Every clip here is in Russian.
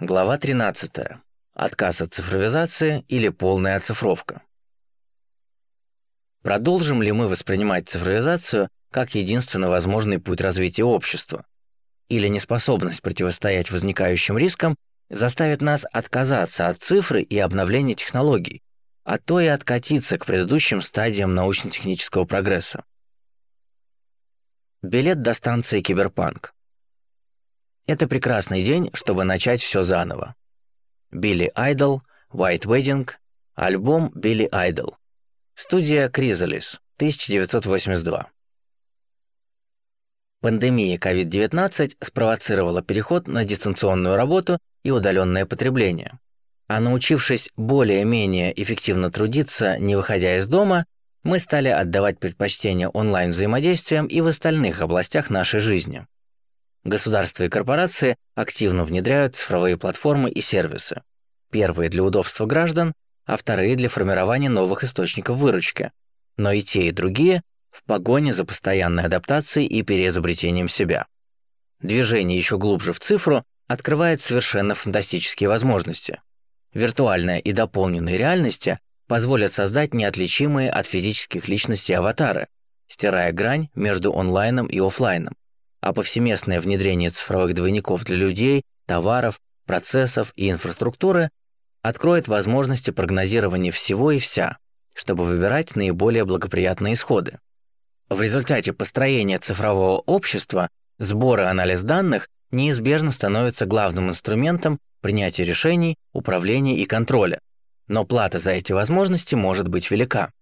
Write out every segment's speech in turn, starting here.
Глава 13. Отказ от цифровизации или полная оцифровка. Продолжим ли мы воспринимать цифровизацию как единственно возможный путь развития общества? Или неспособность противостоять возникающим рискам заставит нас отказаться от цифры и обновления технологий, а то и откатиться к предыдущим стадиям научно-технического прогресса? Билет до станции Киберпанк. Это прекрасный день, чтобы начать все заново. Билли Айдол, White Wedding, альбом Билли Айдол. Студия Кризалис, 1982. Пандемия COVID-19 спровоцировала переход на дистанционную работу и удаленное потребление. А научившись более-менее эффективно трудиться, не выходя из дома, мы стали отдавать предпочтение онлайн-взаимодействиям и в остальных областях нашей жизни. Государства и корпорации активно внедряют цифровые платформы и сервисы. Первые для удобства граждан, а вторые для формирования новых источников выручки. Но и те, и другие в погоне за постоянной адаптацией и переизобретением себя. Движение еще глубже в цифру открывает совершенно фантастические возможности. Виртуальная и дополненные реальности позволят создать неотличимые от физических личностей аватары, стирая грань между онлайном и офлайном а повсеместное внедрение цифровых двойников для людей, товаров, процессов и инфраструктуры откроет возможности прогнозирования всего и вся, чтобы выбирать наиболее благоприятные исходы. В результате построения цифрового общества сбор и анализ данных неизбежно становится главным инструментом принятия решений, управления и контроля. Но плата за эти возможности может быть велика.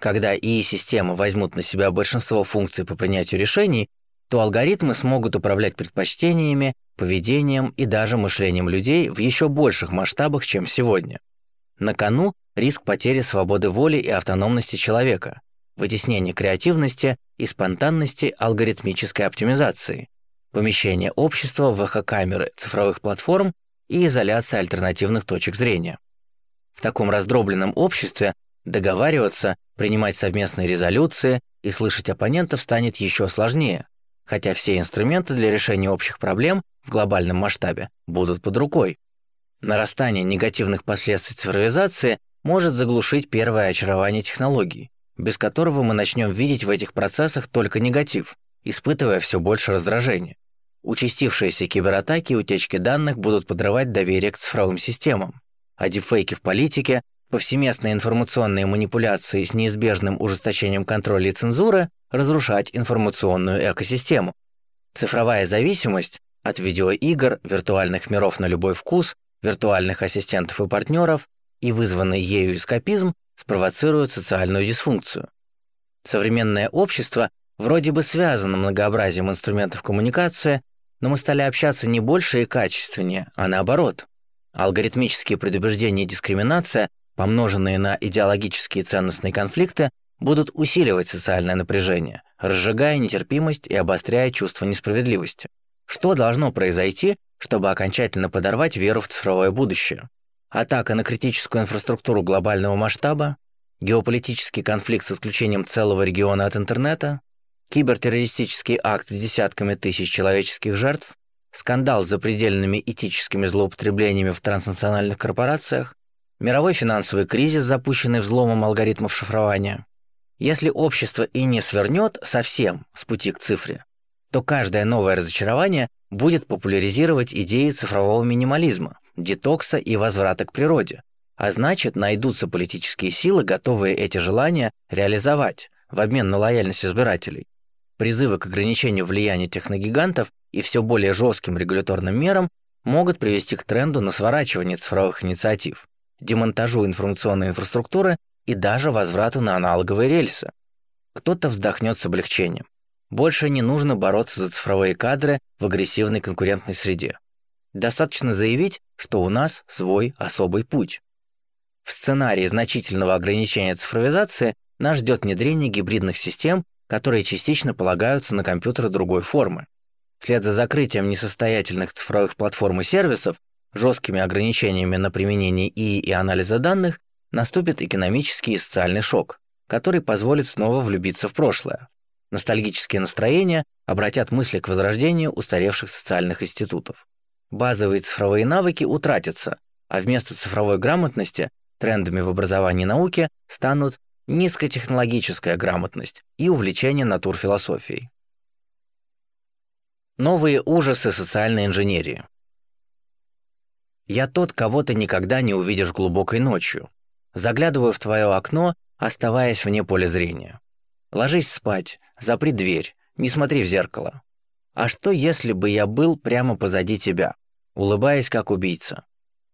Когда ИИ-системы возьмут на себя большинство функций по принятию решений, то алгоритмы смогут управлять предпочтениями, поведением и даже мышлением людей в еще больших масштабах, чем сегодня. На кону риск потери свободы воли и автономности человека, вытеснение креативности и спонтанности алгоритмической оптимизации, помещение общества в эхокамеры цифровых платформ и изоляция альтернативных точек зрения. В таком раздробленном обществе договариваться, принимать совместные резолюции и слышать оппонентов станет еще сложнее, хотя все инструменты для решения общих проблем в глобальном масштабе будут под рукой. Нарастание негативных последствий цифровизации может заглушить первое очарование технологий, без которого мы начнем видеть в этих процессах только негатив, испытывая все больше раздражения. Участившиеся кибератаки и утечки данных будут подрывать доверие к цифровым системам, а дипфейки в политике, повсеместные информационные манипуляции с неизбежным ужесточением контроля и цензуры разрушать информационную экосистему. Цифровая зависимость от видеоигр, виртуальных миров на любой вкус, виртуальных ассистентов и партнеров и вызванный ею эскапизм спровоцирует социальную дисфункцию. Современное общество вроде бы связано многообразием инструментов коммуникации, но мы стали общаться не больше и качественнее, а наоборот. Алгоритмические предубеждения и дискриминация, помноженные на идеологические ценностные конфликты, будут усиливать социальное напряжение, разжигая нетерпимость и обостряя чувство несправедливости. Что должно произойти, чтобы окончательно подорвать веру в цифровое будущее? Атака на критическую инфраструктуру глобального масштаба, геополитический конфликт с исключением целого региона от интернета, кибертеррористический акт с десятками тысяч человеческих жертв, скандал с запредельными этическими злоупотреблениями в транснациональных корпорациях, мировой финансовый кризис, запущенный взломом алгоритмов шифрования, если общество и не свернет совсем с пути к цифре, то каждое новое разочарование будет популяризировать идеи цифрового минимализма, детокса и возврата к природе, а значит, найдутся политические силы, готовые эти желания реализовать в обмен на лояльность избирателей. Призывы к ограничению влияния техногигантов и все более жестким регуляторным мерам могут привести к тренду на сворачивание цифровых инициатив, демонтажу информационной инфраструктуры и даже возврату на аналоговые рельсы. Кто-то вздохнет с облегчением. Больше не нужно бороться за цифровые кадры в агрессивной конкурентной среде. Достаточно заявить, что у нас свой особый путь. В сценарии значительного ограничения цифровизации нас ждет внедрение гибридных систем, которые частично полагаются на компьютеры другой формы. Вслед за закрытием несостоятельных цифровых платформ и сервисов, жесткими ограничениями на применение ИИ и анализа данных, наступит экономический и социальный шок, который позволит снова влюбиться в прошлое. Ностальгические настроения обратят мысли к возрождению устаревших социальных институтов. базовые цифровые навыки утратятся, а вместо цифровой грамотности трендами в образовании и науке станут низкотехнологическая грамотность и увлечение натурфилософией. Новые ужасы социальной инженерии. Я тот, кого ты никогда не увидишь глубокой ночью. Заглядываю в твое окно, оставаясь вне поля зрения. Ложись спать, запри дверь, не смотри в зеркало. А что, если бы я был прямо позади тебя, улыбаясь как убийца?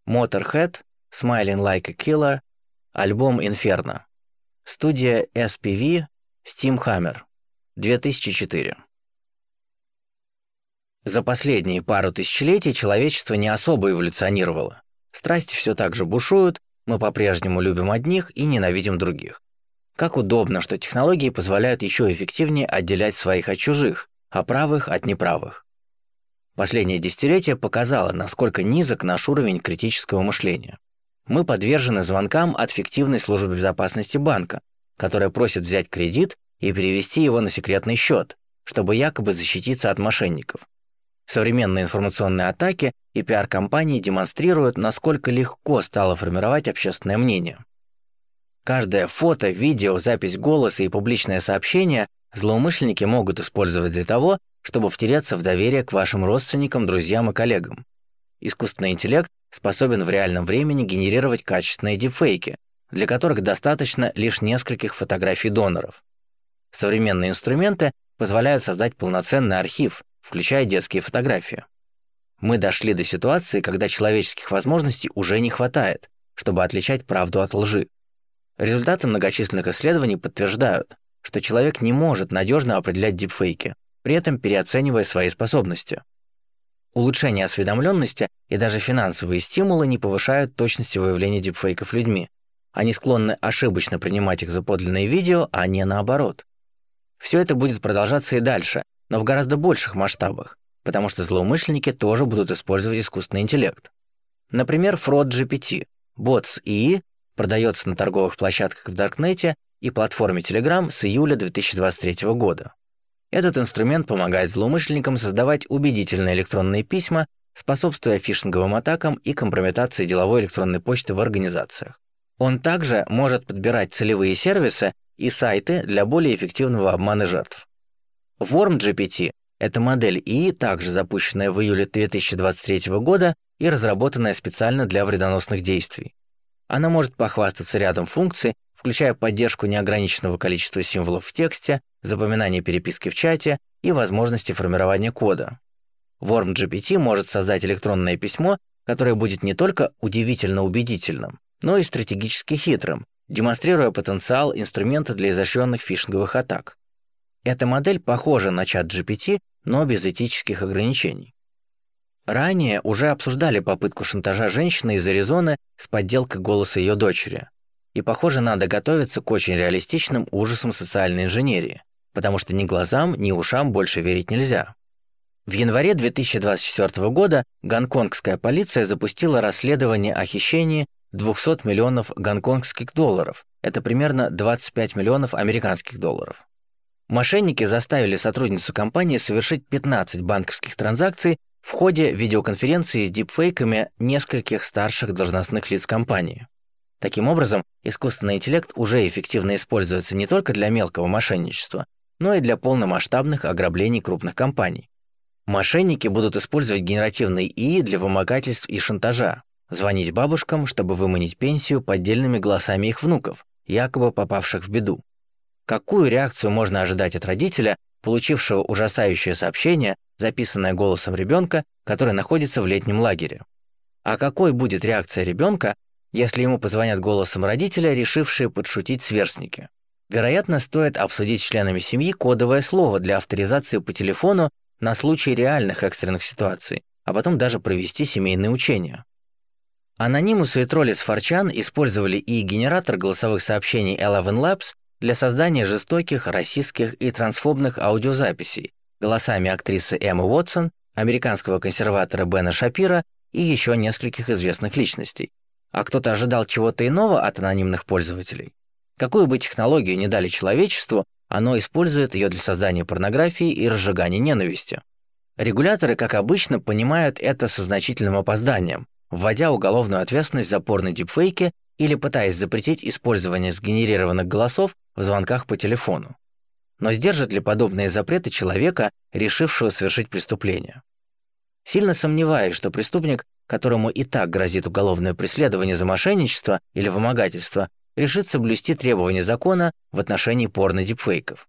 Motorhead, Smiling Like a Killer, альбом Inferno. Студия SPV, Steam Hammer, 2004. За последние пару тысячелетий человечество не особо эволюционировало. Страсти все так же бушуют, мы по-прежнему любим одних и ненавидим других. Как удобно, что технологии позволяют еще эффективнее отделять своих от чужих, а правых от неправых. Последнее десятилетие показало, насколько низок наш уровень критического мышления. Мы подвержены звонкам от фиктивной службы безопасности банка, которая просит взять кредит и перевести его на секретный счет, чтобы якобы защититься от мошенников. Современные информационные атаки и пиар-компании демонстрируют, насколько легко стало формировать общественное мнение. Каждое фото, видео, запись голоса и публичное сообщение злоумышленники могут использовать для того, чтобы втереться в доверие к вашим родственникам, друзьям и коллегам. Искусственный интеллект способен в реальном времени генерировать качественные дипфейки, для которых достаточно лишь нескольких фотографий доноров. Современные инструменты позволяют создать полноценный архив, включая детские фотографии. Мы дошли до ситуации, когда человеческих возможностей уже не хватает, чтобы отличать правду от лжи. Результаты многочисленных исследований подтверждают, что человек не может надежно определять дипфейки, при этом переоценивая свои способности. Улучшение осведомленности и даже финансовые стимулы не повышают точности выявления дипфейков людьми. Они склонны ошибочно принимать их за подлинные видео, а не наоборот. Все это будет продолжаться и дальше, но в гораздо больших масштабах, потому что злоумышленники тоже будут использовать искусственный интеллект. Например, Fraud GPT. Бот с ИИ продается на торговых площадках в Даркнете и платформе Telegram с июля 2023 года. Этот инструмент помогает злоумышленникам создавать убедительные электронные письма, способствуя фишинговым атакам и компрометации деловой электронной почты в организациях. Он также может подбирать целевые сервисы и сайты для более эффективного обмана жертв. Worm GPT – это модель ИИ, также запущенная в июле 2023 года и разработанная специально для вредоносных действий. Она может похвастаться рядом функций, включая поддержку неограниченного количества символов в тексте, запоминание переписки в чате и возможности формирования кода. Worm GPT может создать электронное письмо, которое будет не только удивительно убедительным, но и стратегически хитрым, демонстрируя потенциал инструмента для изощренных фишинговых атак. Эта модель похожа на чат GPT, но без этических ограничений. Ранее уже обсуждали попытку шантажа женщины из Аризоны с подделкой голоса ее дочери. И, похоже, надо готовиться к очень реалистичным ужасам социальной инженерии, потому что ни глазам, ни ушам больше верить нельзя. В январе 2024 года гонконгская полиция запустила расследование о хищении 200 миллионов гонконгских долларов. Это примерно 25 миллионов американских долларов. Мошенники заставили сотрудницу компании совершить 15 банковских транзакций в ходе видеоконференции с дипфейками нескольких старших должностных лиц компании. Таким образом, искусственный интеллект уже эффективно используется не только для мелкого мошенничества, но и для полномасштабных ограблений крупных компаний. Мошенники будут использовать генеративный ИИ для вымогательств и шантажа, звонить бабушкам, чтобы выманить пенсию поддельными голосами их внуков, якобы попавших в беду. Какую реакцию можно ожидать от родителя, получившего ужасающее сообщение, записанное голосом ребенка, который находится в летнем лагере? А какой будет реакция ребенка, если ему позвонят голосом родителя, решившие подшутить сверстники? Вероятно, стоит обсудить с членами семьи кодовое слово для авторизации по телефону на случай реальных экстренных ситуаций, а потом даже провести семейные учения. Анонимусы и тролли с Форчан использовали и генератор голосовых сообщений Eleven Labs для создания жестоких, расистских и трансфобных аудиозаписей голосами актрисы Эммы Уотсон, американского консерватора Бена Шапира и еще нескольких известных личностей. А кто-то ожидал чего-то иного от анонимных пользователей? Какую бы технологию ни дали человечеству, оно использует ее для создания порнографии и разжигания ненависти. Регуляторы, как обычно, понимают это со значительным опозданием, вводя уголовную ответственность за порно-дипфейки или пытаясь запретить использование сгенерированных голосов в звонках по телефону. Но сдержат ли подобные запреты человека, решившего совершить преступление? Сильно сомневаюсь, что преступник, которому и так грозит уголовное преследование за мошенничество или вымогательство, решит соблюсти требования закона в отношении порно-дипфейков.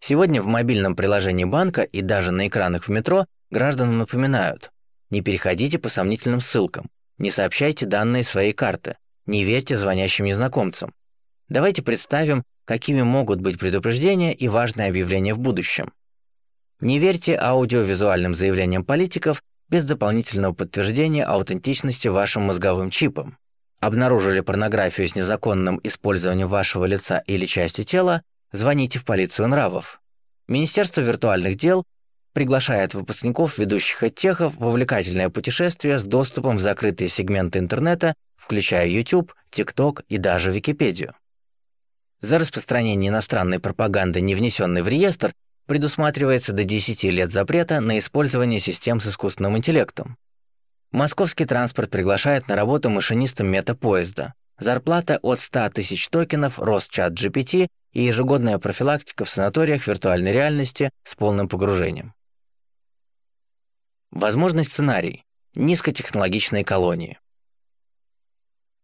Сегодня в мобильном приложении банка и даже на экранах в метро гражданам напоминают «Не переходите по сомнительным ссылкам, не сообщайте данные своей карты, не верьте звонящим незнакомцам». Давайте представим, какими могут быть предупреждения и важные объявления в будущем. Не верьте аудиовизуальным заявлениям политиков без дополнительного подтверждения аутентичности вашим мозговым чипом. Обнаружили порнографию с незаконным использованием вашего лица или части тела, звоните в полицию нравов. Министерство виртуальных дел приглашает выпускников ведущих оттехов в увлекательное путешествие с доступом в закрытые сегменты интернета, включая YouTube, TikTok и даже Википедию. За распространение иностранной пропаганды, не внесенной в реестр, предусматривается до 10 лет запрета на использование систем с искусственным интеллектом. Московский транспорт приглашает на работу машинистом метапоезда. Зарплата от 100 тысяч токенов, рост чат GPT и ежегодная профилактика в санаториях виртуальной реальности с полным погружением. Возможный сценарий. Низкотехнологичные колонии.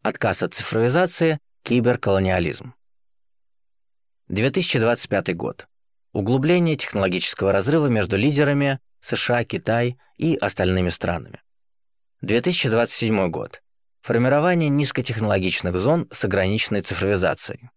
Отказ от цифровизации, киберколониализм. 2025 год. Углубление технологического разрыва между лидерами США, Китай и остальными странами. 2027 год. Формирование низкотехнологичных зон с ограниченной цифровизацией.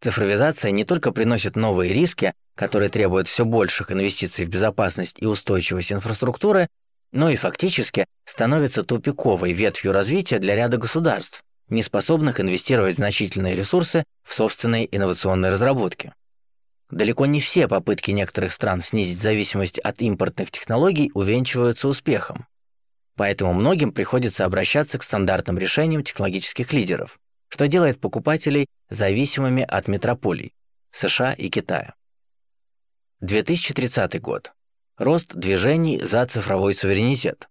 Цифровизация не только приносит новые риски, которые требуют все больших инвестиций в безопасность и устойчивость инфраструктуры, но и фактически становится тупиковой ветвью развития для ряда государств, не способных инвестировать значительные ресурсы в собственные инновационные разработки. Далеко не все попытки некоторых стран снизить зависимость от импортных технологий увенчиваются успехом. Поэтому многим приходится обращаться к стандартным решениям технологических лидеров, что делает покупателей зависимыми от метрополий США и Китая. 2030 год. Рост движений за цифровой суверенитет.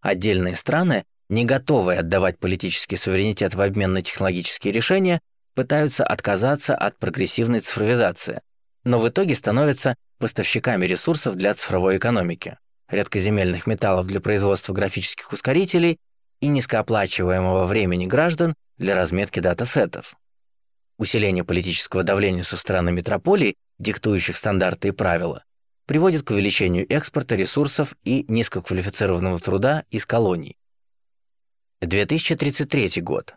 Отдельные страны, не готовые отдавать политический суверенитет в обмен на технологические решения, пытаются отказаться от прогрессивной цифровизации, но в итоге становятся поставщиками ресурсов для цифровой экономики, редкоземельных металлов для производства графических ускорителей и низкооплачиваемого времени граждан для разметки датасетов. Усиление политического давления со стороны метрополий, диктующих стандарты и правила, приводит к увеличению экспорта ресурсов и низкоквалифицированного труда из колоний. 2033 год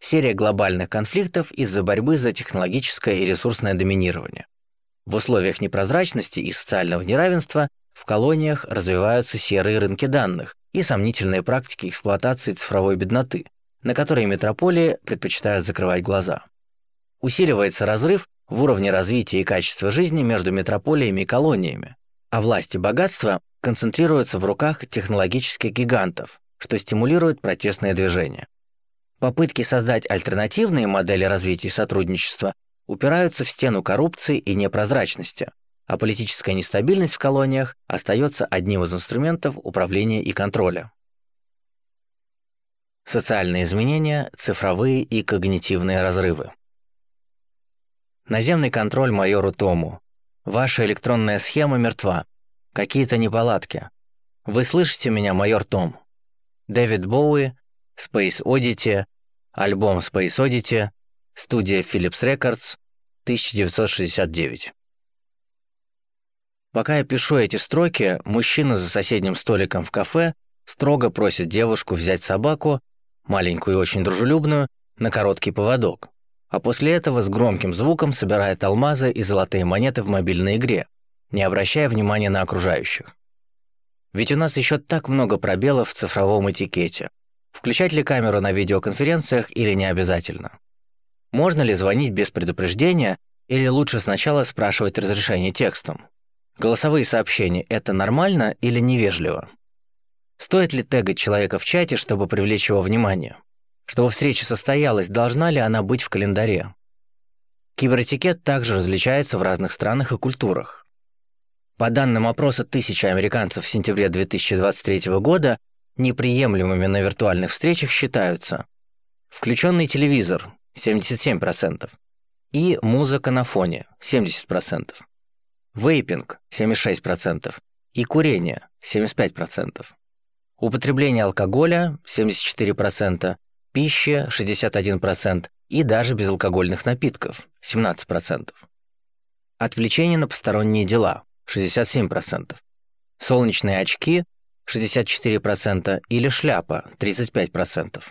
серия глобальных конфликтов из-за борьбы за технологическое и ресурсное доминирование. В условиях непрозрачности и социального неравенства в колониях развиваются серые рынки данных и сомнительные практики эксплуатации цифровой бедноты, на которые метрополии предпочитают закрывать глаза. Усиливается разрыв в уровне развития и качества жизни между метрополиями и колониями, а власть и богатство концентрируются в руках технологических гигантов, что стимулирует протестные движения. Попытки создать альтернативные модели развития сотрудничества упираются в стену коррупции и непрозрачности, а политическая нестабильность в колониях остается одним из инструментов управления и контроля. Социальные изменения, цифровые и когнитивные разрывы. Наземный контроль майору Тому. Ваша электронная схема мертва. Какие-то неполадки. Вы слышите меня, майор Том? Дэвид Боуи, Space Oddity, альбом Space Oddity, студия Philips Records, 1969. Пока я пишу эти строки, мужчина за соседним столиком в кафе строго просит девушку взять собаку, маленькую и очень дружелюбную, на короткий поводок, а после этого с громким звуком собирает алмазы и золотые монеты в мобильной игре, не обращая внимания на окружающих. Ведь у нас еще так много пробелов в цифровом этикете. Включать ли камеру на видеоконференциях или не обязательно? Можно ли звонить без предупреждения или лучше сначала спрашивать разрешение текстом? Голосовые сообщения – это нормально или невежливо? Стоит ли тегать человека в чате, чтобы привлечь его внимание? Чтобы встреча состоялась, должна ли она быть в календаре? Киберетикет также различается в разных странах и культурах. По данным опроса тысячи американцев в сентябре 2023 года, неприемлемыми на виртуальных встречах считаются. Включенный телевизор – 77%, и музыка на фоне – 70%, вейпинг – 76%, и курение – 75%, употребление алкоголя – 74%, пищи – 61% и даже безалкогольных напитков – 17%. Отвлечение на посторонние дела 67%. Солнечные очки 64% или шляпа 35%.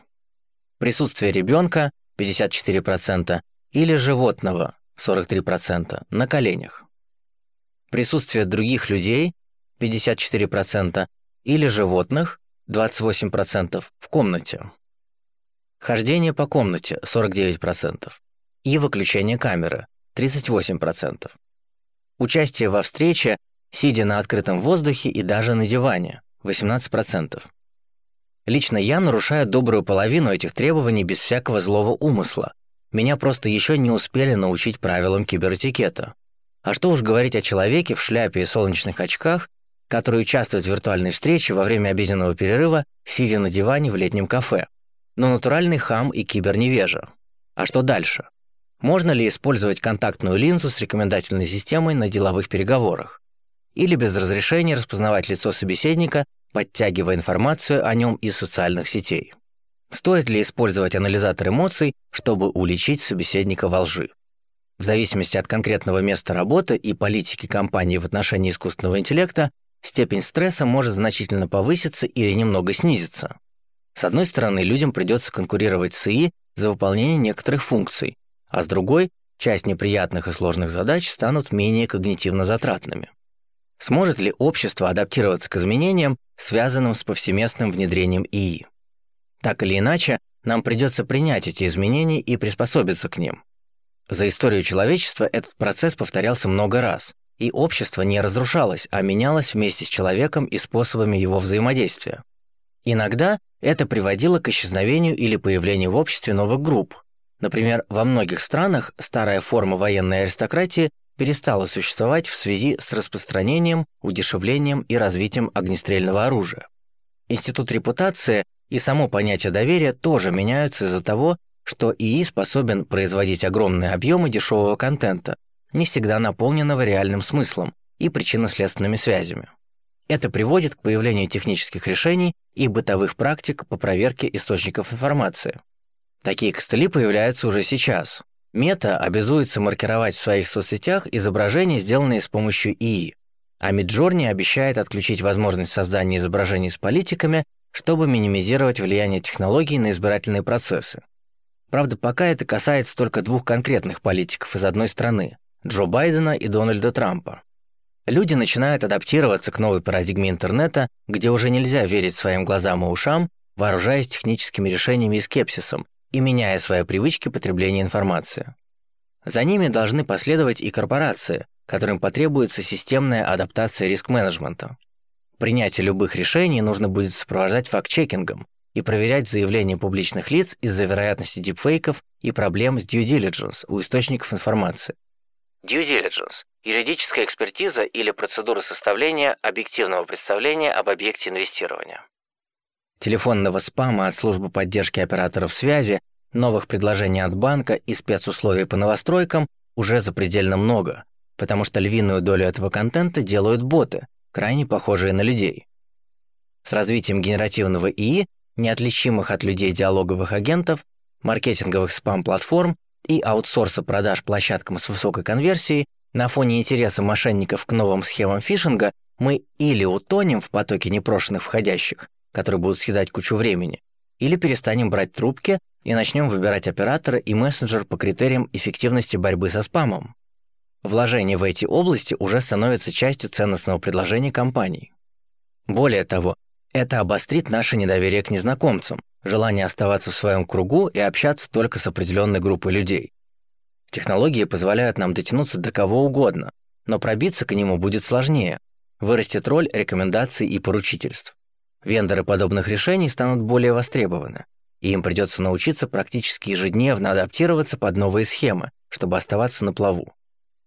Присутствие ребенка 54% или животного 43% на коленях. Присутствие других людей 54% или животных 28% в комнате. Хождение по комнате 49% и выключение камеры 38%. Участие во встрече, сидя на открытом воздухе и даже на диване 18%. Лично я нарушаю добрую половину этих требований без всякого злого умысла. Меня просто еще не успели научить правилам киберетикета. А что уж говорить о человеке в шляпе и солнечных очках, который участвует в виртуальной встрече во время обеденного перерыва, сидя на диване в летнем кафе но натуральный хам и киберневежа. А что дальше? Можно ли использовать контактную линзу с рекомендательной системой на деловых переговорах? Или без разрешения распознавать лицо собеседника, подтягивая информацию о нем из социальных сетей? Стоит ли использовать анализатор эмоций, чтобы уличить собеседника во лжи? В зависимости от конкретного места работы и политики компании в отношении искусственного интеллекта, степень стресса может значительно повыситься или немного снизиться. С одной стороны, людям придется конкурировать с ИИ за выполнение некоторых функций, а с другой, часть неприятных и сложных задач станут менее когнитивно затратными. Сможет ли общество адаптироваться к изменениям, связанным с повсеместным внедрением ИИ? Так или иначе, нам придется принять эти изменения и приспособиться к ним. За историю человечества этот процесс повторялся много раз, и общество не разрушалось, а менялось вместе с человеком и способами его взаимодействия. Иногда это приводило к исчезновению или появлению в обществе новых групп. Например, во многих странах старая форма военной аристократии перестала существовать в связи с распространением, удешевлением и развитием огнестрельного оружия. Институт репутации и само понятие доверия тоже меняются из-за того, что ИИ способен производить огромные объемы дешевого контента, не всегда наполненного реальным смыслом и причинно-следственными связями. Это приводит к появлению технических решений и бытовых практик по проверке источников информации. Такие костыли появляются уже сейчас. Мета обязуется маркировать в своих соцсетях изображения, сделанные с помощью ИИ, а Midjourney обещает отключить возможность создания изображений с политиками, чтобы минимизировать влияние технологий на избирательные процессы. Правда, пока это касается только двух конкретных политиков из одной страны – Джо Байдена и Дональда Трампа. Люди начинают адаптироваться к новой парадигме интернета, где уже нельзя верить своим глазам и ушам, вооружаясь техническими решениями и скепсисом и меняя свои привычки потребления информации. За ними должны последовать и корпорации, которым потребуется системная адаптация риск-менеджмента. Принятие любых решений нужно будет сопровождать факт-чекингом и проверять заявления публичных лиц из-за вероятности дипфейков и проблем с due diligence у источников информации. Due diligence юридическая экспертиза или процедура составления объективного представления об объекте инвестирования. Телефонного спама от службы поддержки операторов связи, новых предложений от банка и спецусловий по новостройкам уже запредельно много, потому что львиную долю этого контента делают боты, крайне похожие на людей. С развитием генеративного ИИ, неотличимых от людей диалоговых агентов, маркетинговых спам-платформ и аутсорса продаж площадкам с высокой конверсией, на фоне интереса мошенников к новым схемам фишинга мы или утонем в потоке непрошенных входящих, которые будут съедать кучу времени, или перестанем брать трубки и начнем выбирать оператора и мессенджер по критериям эффективности борьбы со спамом. Вложение в эти области уже становится частью ценностного предложения компаний. Более того, это обострит наше недоверие к незнакомцам, желание оставаться в своем кругу и общаться только с определенной группой людей. Технологии позволяют нам дотянуться до кого угодно, но пробиться к нему будет сложнее. Вырастет роль рекомендаций и поручительств. Вендоры подобных решений станут более востребованы, и им придется научиться практически ежедневно адаптироваться под новые схемы, чтобы оставаться на плаву.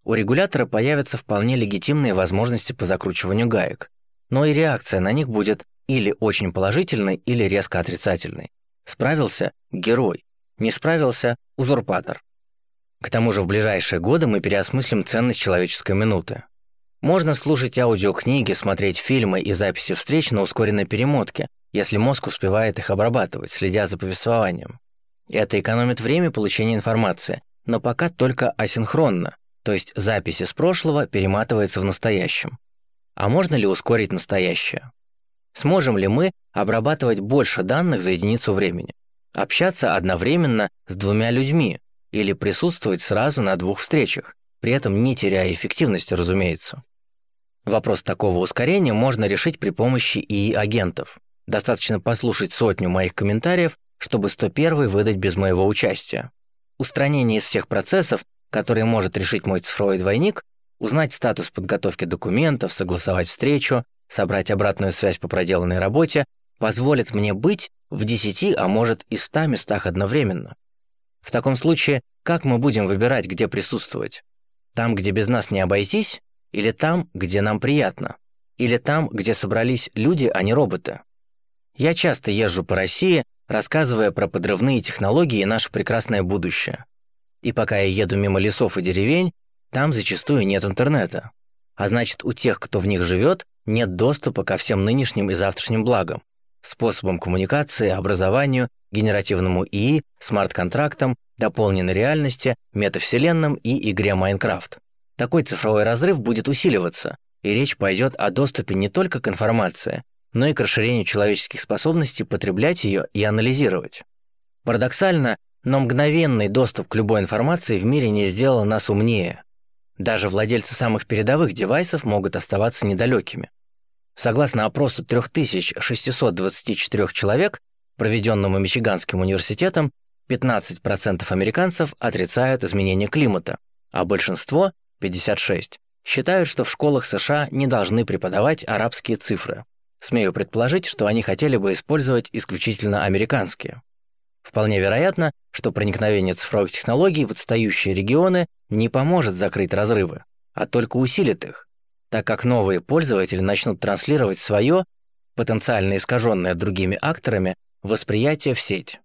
у регулятора появятся вполне легитимные возможности по закручиванию гаек, но и реакция на них будет или очень положительной, или резко отрицательной. Справился – герой, не справился – узурпатор. К тому же в ближайшие годы мы переосмыслим ценность человеческой минуты. Можно слушать аудиокниги, смотреть фильмы и записи встреч на ускоренной перемотке, если мозг успевает их обрабатывать, следя за повествованием. Это экономит время получения информации, но пока только асинхронно, то есть записи с прошлого перематываются в настоящем. А можно ли ускорить настоящее? Сможем ли мы обрабатывать больше данных за единицу времени? Общаться одновременно с двумя людьми или присутствовать сразу на двух встречах, при этом не теряя эффективности, разумеется. Вопрос такого ускорения можно решить при помощи ИИ-агентов. Достаточно послушать сотню моих комментариев, чтобы 101 выдать без моего участия. Устранение из всех процессов, которые может решить мой цифровой двойник, узнать статус подготовки документов, согласовать встречу, собрать обратную связь по проделанной работе, позволит мне быть в 10, а может и 100 местах одновременно. В таком случае, как мы будем выбирать, где присутствовать? Там, где без нас не обойтись, или там, где нам приятно? Или там, где собрались люди, а не роботы? Я часто езжу по России, рассказывая про подрывные технологии и наше прекрасное будущее. И пока я еду мимо лесов и деревень, там зачастую нет интернета. А значит, у тех, кто в них живет, нет доступа ко всем нынешним и завтрашним благам, способам коммуникации, образованию, генеративному ИИ, смарт-контрактам, дополненной реальности, метавселенным и игре Майнкрафт. Такой цифровой разрыв будет усиливаться, и речь пойдет о доступе не только к информации, но и к расширению человеческих способностей потреблять ее и анализировать. Парадоксально, но мгновенный доступ к любой информации в мире не сделал нас умнее. Даже владельцы самых передовых девайсов могут оставаться недалекими. Согласно опросу 3624 человек, проведенному Мичиганским университетом, 15% американцев отрицают изменение климата, а большинство, 56, считают, что в школах США не должны преподавать арабские цифры. Смею предположить, что они хотели бы использовать исключительно американские. Вполне вероятно, что проникновение цифровых технологий в отстающие регионы не поможет закрыть разрывы, а только усилит их, так как новые пользователи начнут транслировать свое, потенциально искаженное другими акторами, восприятие в сеть.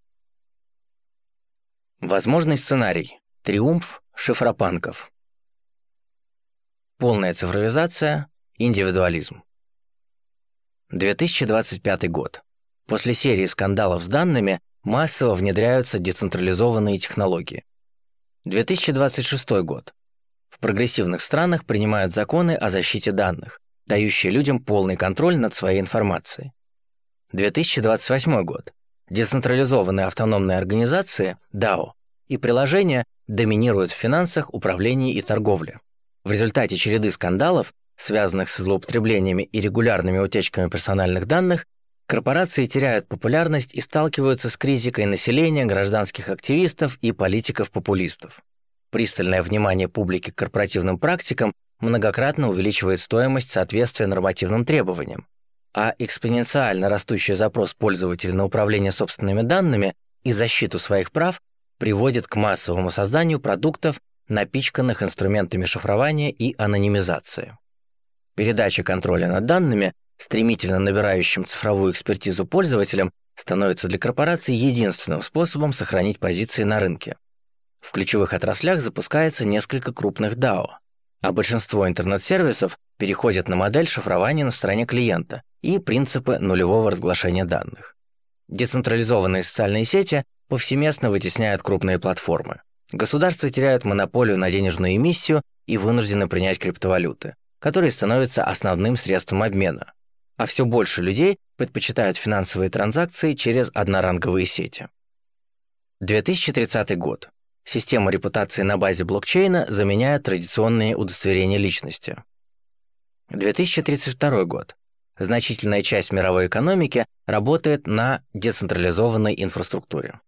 Возможный сценарий. Триумф шифропанков. Полная цифровизация, индивидуализм. 2025 год. После серии скандалов с данными массово внедряются децентрализованные технологии. 2026 год. В прогрессивных странах принимают законы о защите данных, дающие людям полный контроль над своей информацией. 2028 год. Децентрализованные автономные организации, DAO, и приложения доминируют в финансах, управлении и торговле. В результате череды скандалов связанных с злоупотреблениями и регулярными утечками персональных данных, корпорации теряют популярность и сталкиваются с критикой населения, гражданских активистов и политиков-популистов. Пристальное внимание публики к корпоративным практикам многократно увеличивает стоимость соответствия нормативным требованиям, а экспоненциально растущий запрос пользователей на управление собственными данными и защиту своих прав приводит к массовому созданию продуктов, напичканных инструментами шифрования и анонимизации. Передача контроля над данными, стремительно набирающим цифровую экспертизу пользователям, становится для корпораций единственным способом сохранить позиции на рынке. В ключевых отраслях запускается несколько крупных DAO, а большинство интернет-сервисов переходят на модель шифрования на стороне клиента и принципы нулевого разглашения данных. Децентрализованные социальные сети повсеместно вытесняют крупные платформы. Государства теряют монополию на денежную эмиссию и вынуждены принять криптовалюты которые становятся основным средством обмена. А все больше людей предпочитают финансовые транзакции через одноранговые сети. 2030 год. Система репутации на базе блокчейна заменяет традиционные удостоверения личности. 2032 год. Значительная часть мировой экономики работает на децентрализованной инфраструктуре.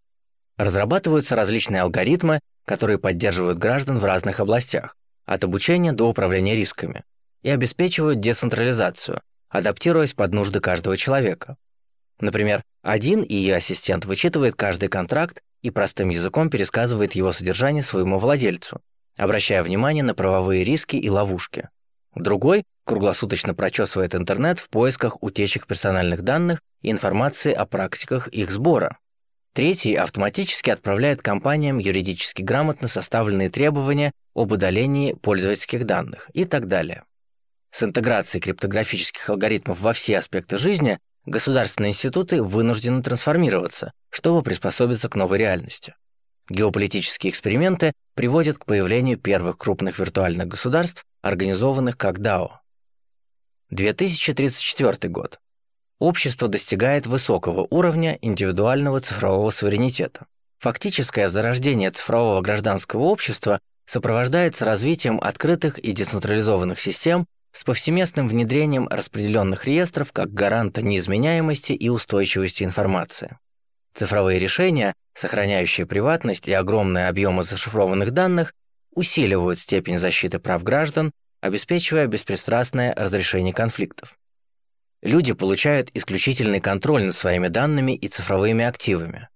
Разрабатываются различные алгоритмы, которые поддерживают граждан в разных областях, от обучения до управления рисками, и обеспечивают децентрализацию, адаптируясь под нужды каждого человека. Например, один ИИ-ассистент вычитывает каждый контракт и простым языком пересказывает его содержание своему владельцу, обращая внимание на правовые риски и ловушки. Другой круглосуточно прочесывает интернет в поисках утечек персональных данных и информации о практиках их сбора. Третий автоматически отправляет компаниям юридически грамотно составленные требования об удалении пользовательских данных и так далее. С интеграцией криптографических алгоритмов во все аспекты жизни государственные институты вынуждены трансформироваться, чтобы приспособиться к новой реальности. Геополитические эксперименты приводят к появлению первых крупных виртуальных государств, организованных как DAO. 2034 год. Общество достигает высокого уровня индивидуального цифрового суверенитета. Фактическое зарождение цифрового гражданского общества сопровождается развитием открытых и децентрализованных систем с повсеместным внедрением распределенных реестров как гаранта неизменяемости и устойчивости информации. Цифровые решения, сохраняющие приватность и огромные объемы зашифрованных данных, усиливают степень защиты прав граждан, обеспечивая беспристрастное разрешение конфликтов. Люди получают исключительный контроль над своими данными и цифровыми активами.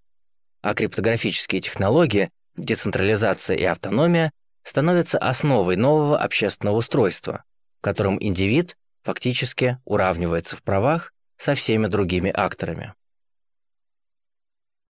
А криптографические технологии, децентрализация и автономия становятся основой нового общественного устройства, в котором индивид фактически уравнивается в правах со всеми другими акторами.